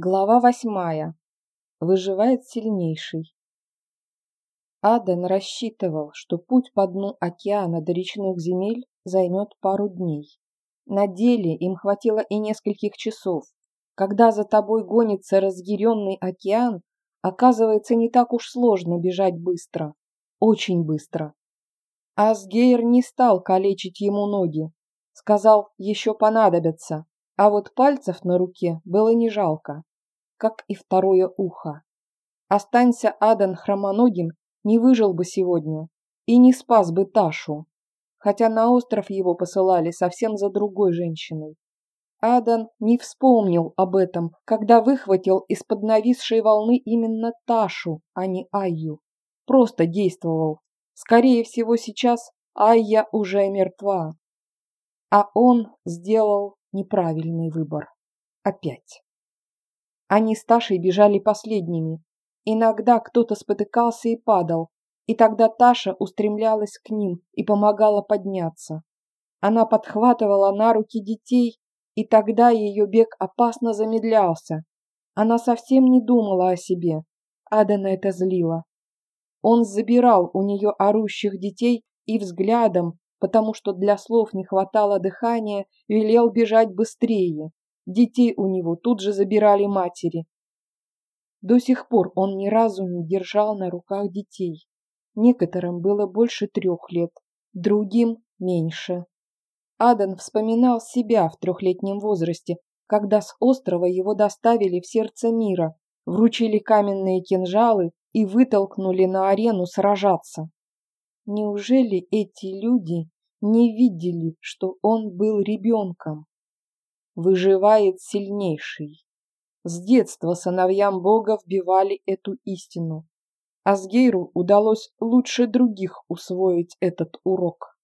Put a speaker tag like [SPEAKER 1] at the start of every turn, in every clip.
[SPEAKER 1] Глава восьмая. Выживает сильнейший. Аден рассчитывал, что путь по дну океана до речных земель займет пару дней. На деле им хватило и нескольких часов. Когда за тобой гонится разъяренный океан, оказывается не так уж сложно бежать быстро. Очень быстро. Асгейр не стал калечить ему ноги. Сказал, еще понадобятся. А вот пальцев на руке было не жалко, как и второе ухо. Останься Адан хромоногим, не выжил бы сегодня и не спас бы Ташу, хотя на остров его посылали совсем за другой женщиной. Адан не вспомнил об этом, когда выхватил из-под нависшей волны именно Ташу, а не Айю. Просто действовал. Скорее всего, сейчас Айя уже мертва. А он сделал неправильный выбор. Опять. Они с Ташей бежали последними. Иногда кто-то спотыкался и падал, и тогда Таша устремлялась к ним и помогала подняться. Она подхватывала на руки детей, и тогда ее бег опасно замедлялся. Она совсем не думала о себе. Адана это злило. Он забирал у нее орущих детей и взглядом, потому что для слов не хватало дыхания, велел бежать быстрее. Детей у него тут же забирали матери. До сих пор он ни разу не держал на руках детей. Некоторым было больше трех лет, другим – меньше. Адан вспоминал себя в трехлетнем возрасте, когда с острова его доставили в сердце мира, вручили каменные кинжалы и вытолкнули на арену сражаться. Неужели эти люди не видели, что он был ребенком? Выживает сильнейший. С детства сыновьям Бога вбивали эту истину. Асгейру удалось лучше других усвоить этот урок.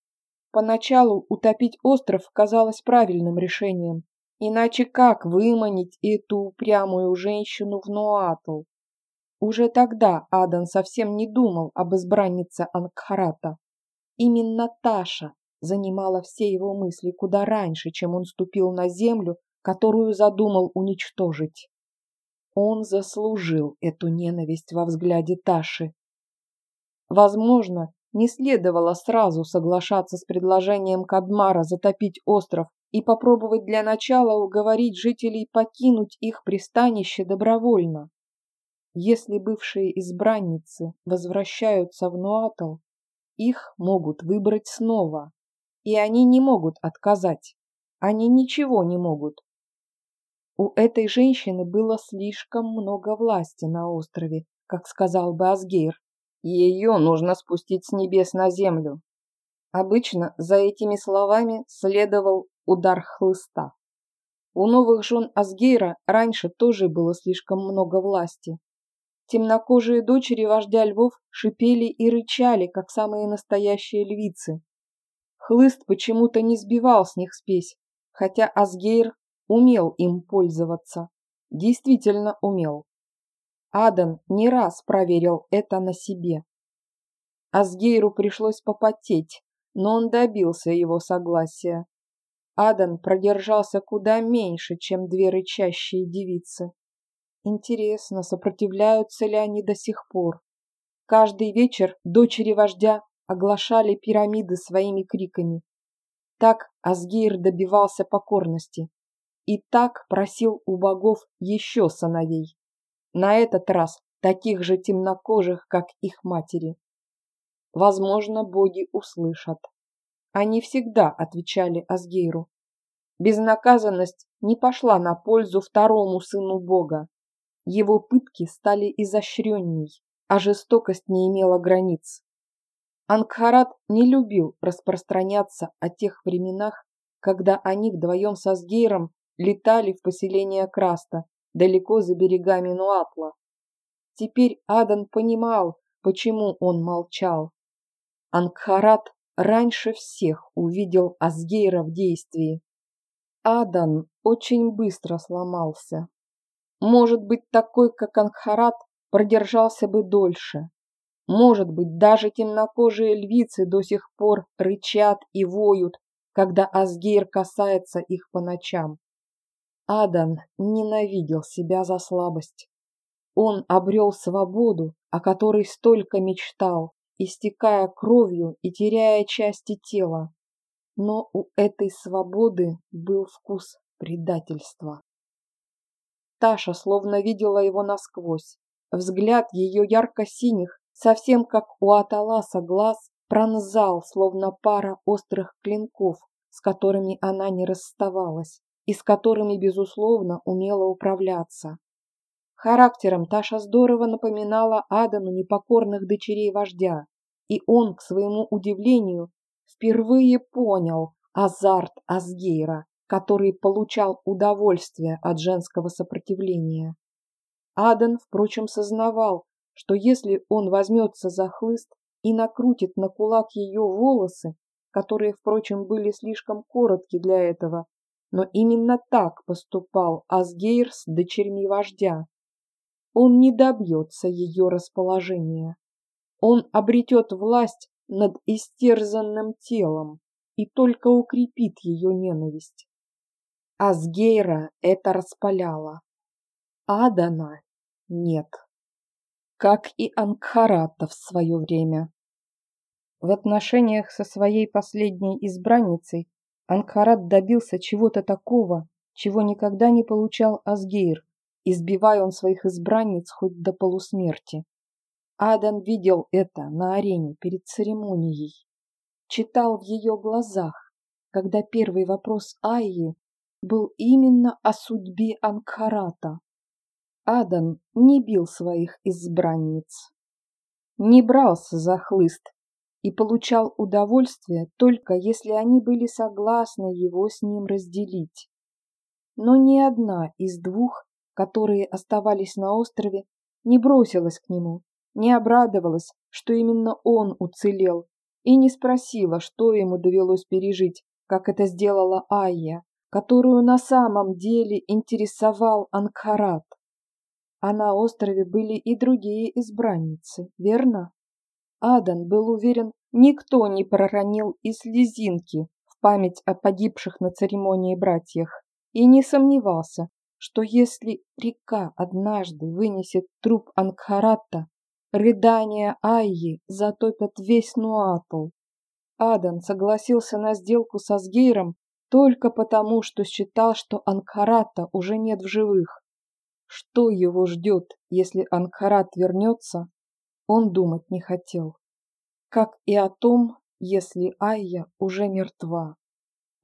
[SPEAKER 1] Поначалу утопить остров казалось правильным решением. Иначе как выманить эту упрямую женщину в Нуатл? Уже тогда Адан совсем не думал об избраннице Ангхарата. Именно Таша занимала все его мысли куда раньше, чем он ступил на землю, которую задумал уничтожить. Он заслужил эту ненависть во взгляде Таши. Возможно, не следовало сразу соглашаться с предложением Кадмара затопить остров и попробовать для начала уговорить жителей покинуть их пристанище добровольно. Если бывшие избранницы возвращаются в Нуатл, их могут выбрать снова, и они не могут отказать. Они ничего не могут. У этой женщины было слишком много власти на острове, как сказал бы Асгейр. Ее нужно спустить с небес на землю. Обычно за этими словами следовал удар хлыста. У новых жен Асгейра раньше тоже было слишком много власти, Темнокожие дочери вождя львов шипели и рычали, как самые настоящие львицы. Хлыст почему-то не сбивал с них спесь, хотя Асгейр умел им пользоваться. Действительно умел. Адан не раз проверил это на себе. Асгейру пришлось попотеть, но он добился его согласия. Адан продержался куда меньше, чем две рычащие девицы. Интересно, сопротивляются ли они до сих пор? Каждый вечер дочери вождя оглашали пирамиды своими криками. Так Асгейр добивался покорности. И так просил у богов еще сыновей. На этот раз таких же темнокожих, как их матери. Возможно, боги услышат. Они всегда отвечали Асгейру. Безнаказанность не пошла на пользу второму сыну бога. Его пытки стали изощренней, а жестокость не имела границ. Ангхарат не любил распространяться о тех временах, когда они вдвоем со Сгейром летали в поселение Краста, далеко за берегами Нуатла. Теперь Адан понимал, почему он молчал. Ангхарат раньше всех увидел Асгейра в действии. Адан очень быстро сломался. Может быть, такой, как Ангхарат, продержался бы дольше. Может быть, даже темнокожие львицы до сих пор рычат и воют, когда Асгейр касается их по ночам. Адан ненавидел себя за слабость. Он обрел свободу, о которой столько мечтал, истекая кровью и теряя части тела. Но у этой свободы был вкус предательства. Таша словно видела его насквозь. Взгляд ее ярко-синих, совсем как у Аталаса глаз, пронзал, словно пара острых клинков, с которыми она не расставалась и с которыми, безусловно, умела управляться. Характером Таша здорово напоминала Адану непокорных дочерей вождя, и он, к своему удивлению, впервые понял азарт Асгейра, который получал удовольствие от женского сопротивления. Адан, впрочем, сознавал, что если он возьмется за хлыст и накрутит на кулак ее волосы, которые, впрочем, были слишком коротки для этого, но именно так поступал Асгейр с дочерьми вождя. Он не добьется ее расположения. Он обретет власть над истерзанным телом и только укрепит ее ненависть. Асгейра это распаляло. Адана нет. Как и Ангхарата в свое время. В отношениях со своей последней избранницей Ангхарат добился чего-то такого, чего никогда не получал Асгейр, избивая он своих избранниц хоть до полусмерти. Адан видел это на арене перед церемонией. Читал в ее глазах, когда первый вопрос Айи был именно о судьбе Ангхарата. Адан не бил своих избранниц, не брался за хлыст и получал удовольствие только если они были согласны его с ним разделить. Но ни одна из двух, которые оставались на острове, не бросилась к нему, не обрадовалась, что именно он уцелел, и не спросила, что ему довелось пережить, как это сделала Айя, которую на самом деле интересовал Ангхарат. А на острове были и другие избранницы, верно? Адан был уверен, никто не проронил и слезинки в память о погибших на церемонии братьях, и не сомневался, что если река однажды вынесет труп Ангхаратта, рыдания Айи затопят весь Нуатл. Адан согласился на сделку со Сгейром только потому, что считал, что Ангхарата уже нет в живых. Что его ждет, если Ангхарат вернется, он думать не хотел. Как и о том, если Айя уже мертва.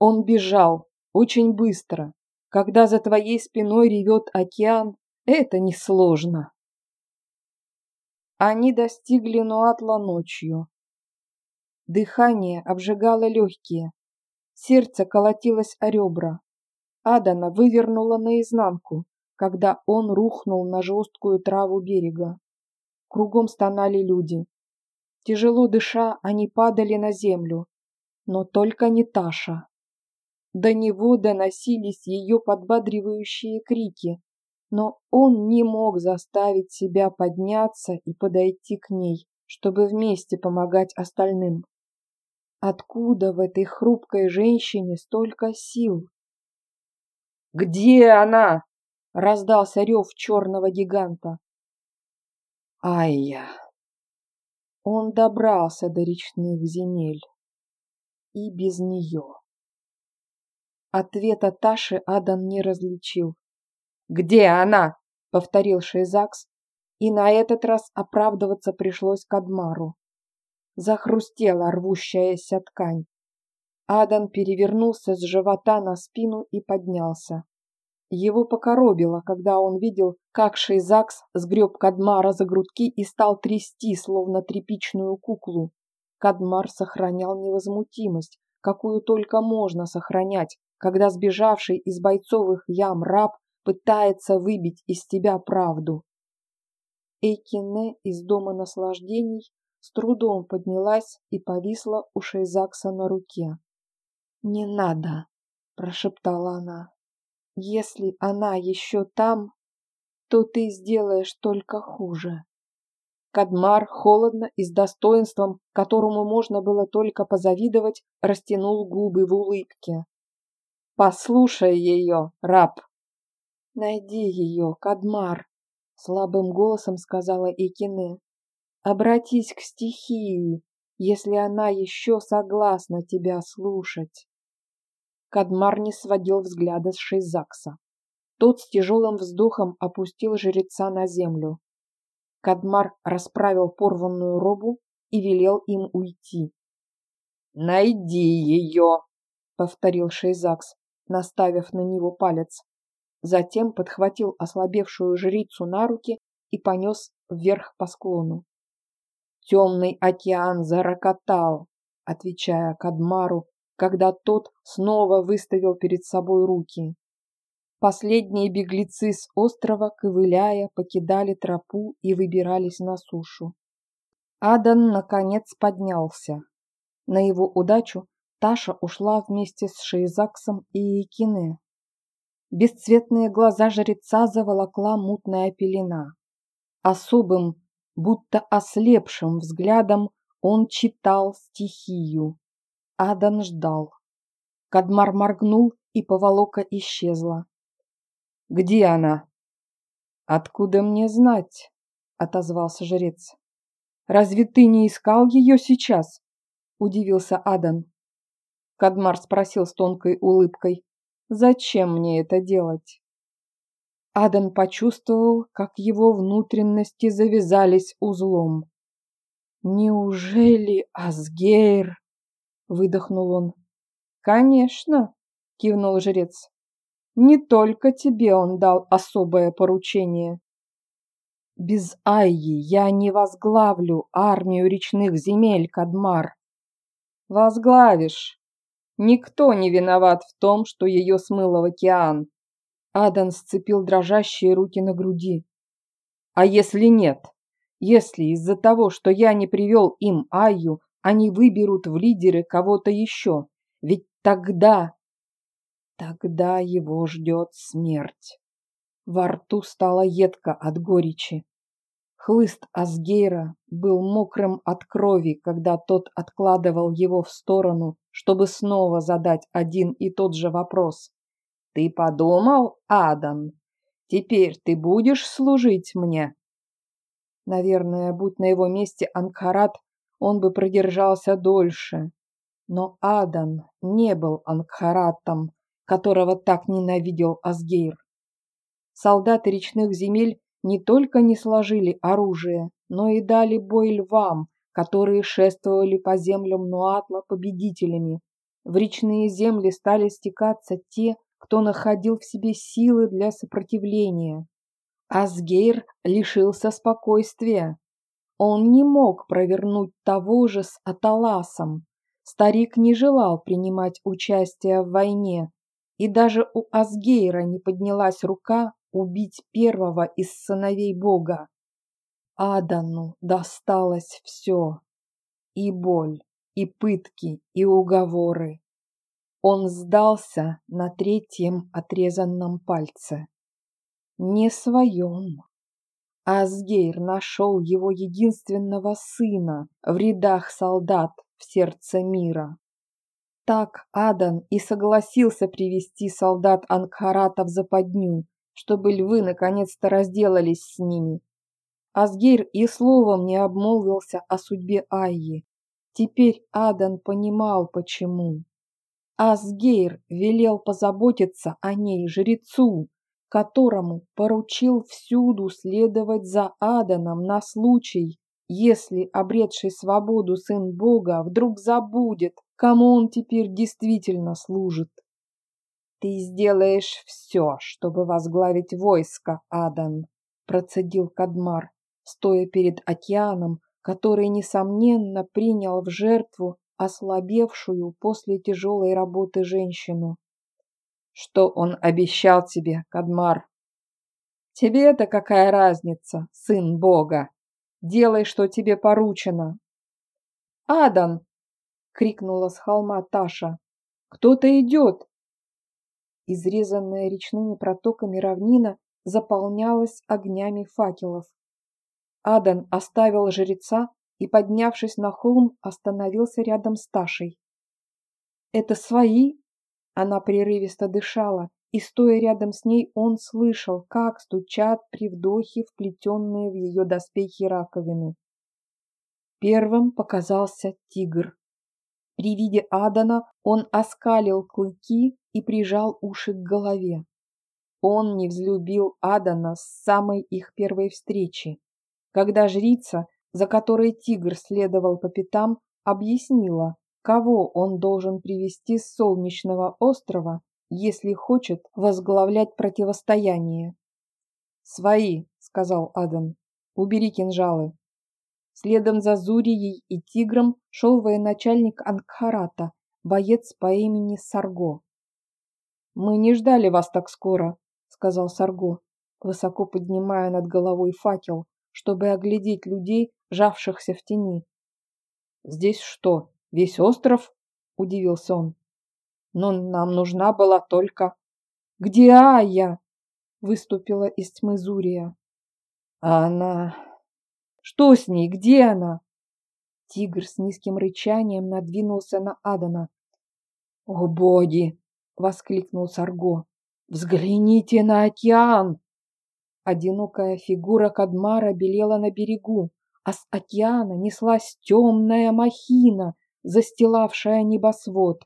[SPEAKER 1] Он бежал, очень быстро. Когда за твоей спиной ревет океан, это несложно. Они достигли Нуатла ночью. Дыхание обжигало легкие. Сердце колотилось о ребра. Адана вывернула наизнанку, когда он рухнул на жесткую траву берега. Кругом стонали люди. Тяжело дыша, они падали на землю. Но только не Таша. До него доносились ее подбадривающие крики, но он не мог заставить себя подняться и подойти к ней, чтобы вместе помогать остальным. Откуда в этой хрупкой женщине столько сил? «Где она?» — раздался рев черного гиганта. Айя. Он добрался до речных земель. И без нее. Ответа Таши Адан не различил. «Где она?» — повторил Шейзакс, и на этот раз оправдываться пришлось Кадмару. Захрустела рвущаяся ткань. Адан перевернулся с живота на спину и поднялся. Его покоробило, когда он видел, как Шейзакс сгреб Кадмара за грудки и стал трясти, словно тряпичную куклу. Кадмар сохранял невозмутимость, какую только можно сохранять, когда сбежавший из бойцовых ям раб пытается выбить из тебя правду. Эйкине из дома наслаждений с трудом поднялась и повисла у Шейзакса на руке. «Не надо!» – прошептала она. Если она еще там, то ты сделаешь только хуже. Кадмар холодно и с достоинством, которому можно было только позавидовать, растянул губы в улыбке. «Послушай ее, раб!» «Найди ее, Кадмар!» — слабым голосом сказала Икине. «Обратись к стихии, если она еще согласна тебя слушать». Кадмар не сводил взгляда с Шейзакса. Тот с тяжелым вздохом опустил жреца на землю. Кадмар расправил порванную робу и велел им уйти. «Найди ее!» — повторил Шейзакс, наставив на него палец. Затем подхватил ослабевшую жрицу на руки и понес вверх по склону. Темный океан зарокотал, отвечая Кадмару, когда тот снова выставил перед собой руки. Последние беглецы с острова, ковыляя, покидали тропу и выбирались на сушу. Адан, наконец, поднялся. На его удачу Таша ушла вместе с Шейзаксом и Якине. Бесцветные глаза жреца заволокла мутная пелена. Особым, будто ослепшим взглядом он читал стихию. Адан ждал. Кадмар моргнул, и поволока исчезла. «Где она?» «Откуда мне знать?» — отозвался жрец. «Разве ты не искал ее сейчас?» — удивился Адан. Кадмар спросил с тонкой улыбкой. «Зачем мне это делать?» Адан почувствовал, как его внутренности завязались узлом. «Неужели Асгейр?» — выдохнул он. «Конечно!» — кивнул жрец. Не только тебе он дал особое поручение. Без Айи я не возглавлю армию речных земель, Кадмар. Возглавишь. Никто не виноват в том, что ее смыло в океан. Адан сцепил дрожащие руки на груди. А если нет? Если из-за того, что я не привел им Айю, они выберут в лидеры кого-то еще? Ведь тогда Тогда его ждет смерть. Во рту стало едко от горечи. Хлыст Асгейра был мокрым от крови, когда тот откладывал его в сторону, чтобы снова задать один и тот же вопрос. «Ты подумал, Адан? Теперь ты будешь служить мне?» Наверное, будь на его месте Ангхарат, он бы продержался дольше. Но Адан не был Ангхаратом, которого так ненавидел Асгейр. Солдаты речных земель не только не сложили оружие, но и дали бой львам, которые шествовали по землям Нуатла победителями. В речные земли стали стекаться те, кто находил в себе силы для сопротивления. Асгейр лишился спокойствия. Он не мог провернуть того же с Аталасом. Старик не желал принимать участие в войне, и даже у Асгейра не поднялась рука убить первого из сыновей Бога. Адану досталось все. И боль, и пытки, и уговоры. Он сдался на третьем отрезанном пальце. Не своем. Асгейр нашел его единственного сына в рядах солдат в сердце мира. Так Адан и согласился привести солдат Ангхарата в западню, чтобы львы наконец-то разделались с ними. Асгейр и словом не обмолвился о судьбе Айи. Теперь Адан понимал, почему. Асгейр велел позаботиться о ней жрецу, которому поручил всюду следовать за Аданом на случай, если обретший свободу сын Бога вдруг забудет, кому он теперь действительно служит. Ты сделаешь все, чтобы возглавить войско, Адан, процедил Кадмар, стоя перед океаном, который, несомненно, принял в жертву ослабевшую после тяжелой работы женщину. Что он обещал тебе, Кадмар? Тебе-то какая разница, сын Бога? Делай, что тебе поручено. Адан, крикнула с холма Таша. Кто-то идет!» Изрезанная речными протоками равнина заполнялась огнями факелов. Адан оставил жреца и, поднявшись на холм, остановился рядом с Ташей. «Это свои?» Она прерывисто дышала, и, стоя рядом с ней, он слышал, как стучат при вдохе вплетенные в ее доспехи раковины. Первым показался тигр. При виде Адана он оскалил клыки и прижал уши к голове. Он не взлюбил Адана с самой их первой встречи, когда жрица, за которой тигр следовал по пятам, объяснила, кого он должен привести с солнечного острова, если хочет возглавлять противостояние. «Свои», — сказал Адан, — «убери кинжалы». Следом за Зурией и Тигром шел военачальник Ангхарата, боец по имени Сарго. «Мы не ждали вас так скоро», — сказал Сарго, высоко поднимая над головой факел, чтобы оглядеть людей, жавшихся в тени. «Здесь что, весь остров?» — удивился он. «Но нам нужна была только...» «Где Ая?» — выступила из тьмы Зурия. «А она...» Что с ней? Где она?» Тигр с низким рычанием надвинулся на Адана. «О боги!» — воскликнул Сарго. «Взгляните на океан!» Одинокая фигура Кадмара белела на берегу, а с океана неслась темная махина, застилавшая небосвод.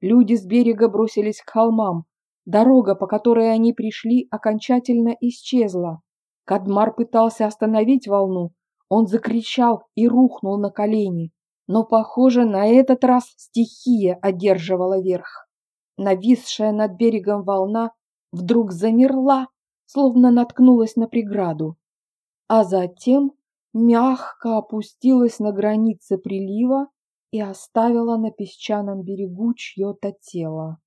[SPEAKER 1] Люди с берега бросились к холмам. Дорога, по которой они пришли, окончательно исчезла. Кадмар пытался остановить волну, он закричал и рухнул на колени, но, похоже, на этот раз стихия одерживала верх. Нависшая над берегом волна вдруг замерла, словно наткнулась на преграду, а затем мягко опустилась на границе прилива и оставила на песчаном берегу чье-то тело.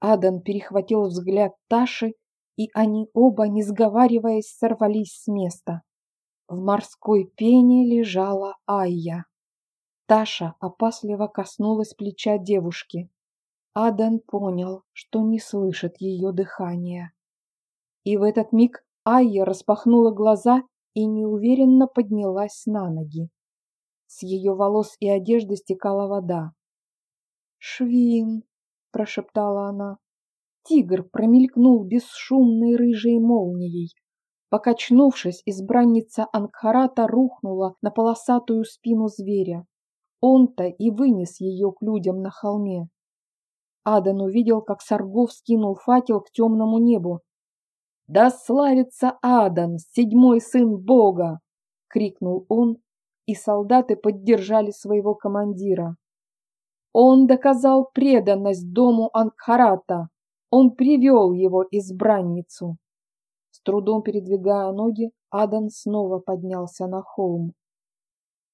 [SPEAKER 1] Адан перехватил взгляд Таши, и они оба, не сговариваясь, сорвались с места. В морской пене лежала Айя. Таша опасливо коснулась плеча девушки. Адан понял, что не слышит ее дыхания. И в этот миг Айя распахнула глаза и неуверенно поднялась на ноги. С ее волос и одежды стекала вода. «Швин!» – прошептала она. Тигр промелькнул бесшумной рыжей молнией, Покачнувшись, избранница Ангхарата рухнула на полосатую спину зверя. Он-то и вынес ее к людям на холме. Адан увидел, как Саргов скинул факел к темному небу. «Да славится Адан, седьмой сын Бога!» — крикнул он, и солдаты поддержали своего командира. Он доказал преданность дому Ангхарата. Он привел его избранницу трудом передвигая ноги, Адан снова поднялся на холм.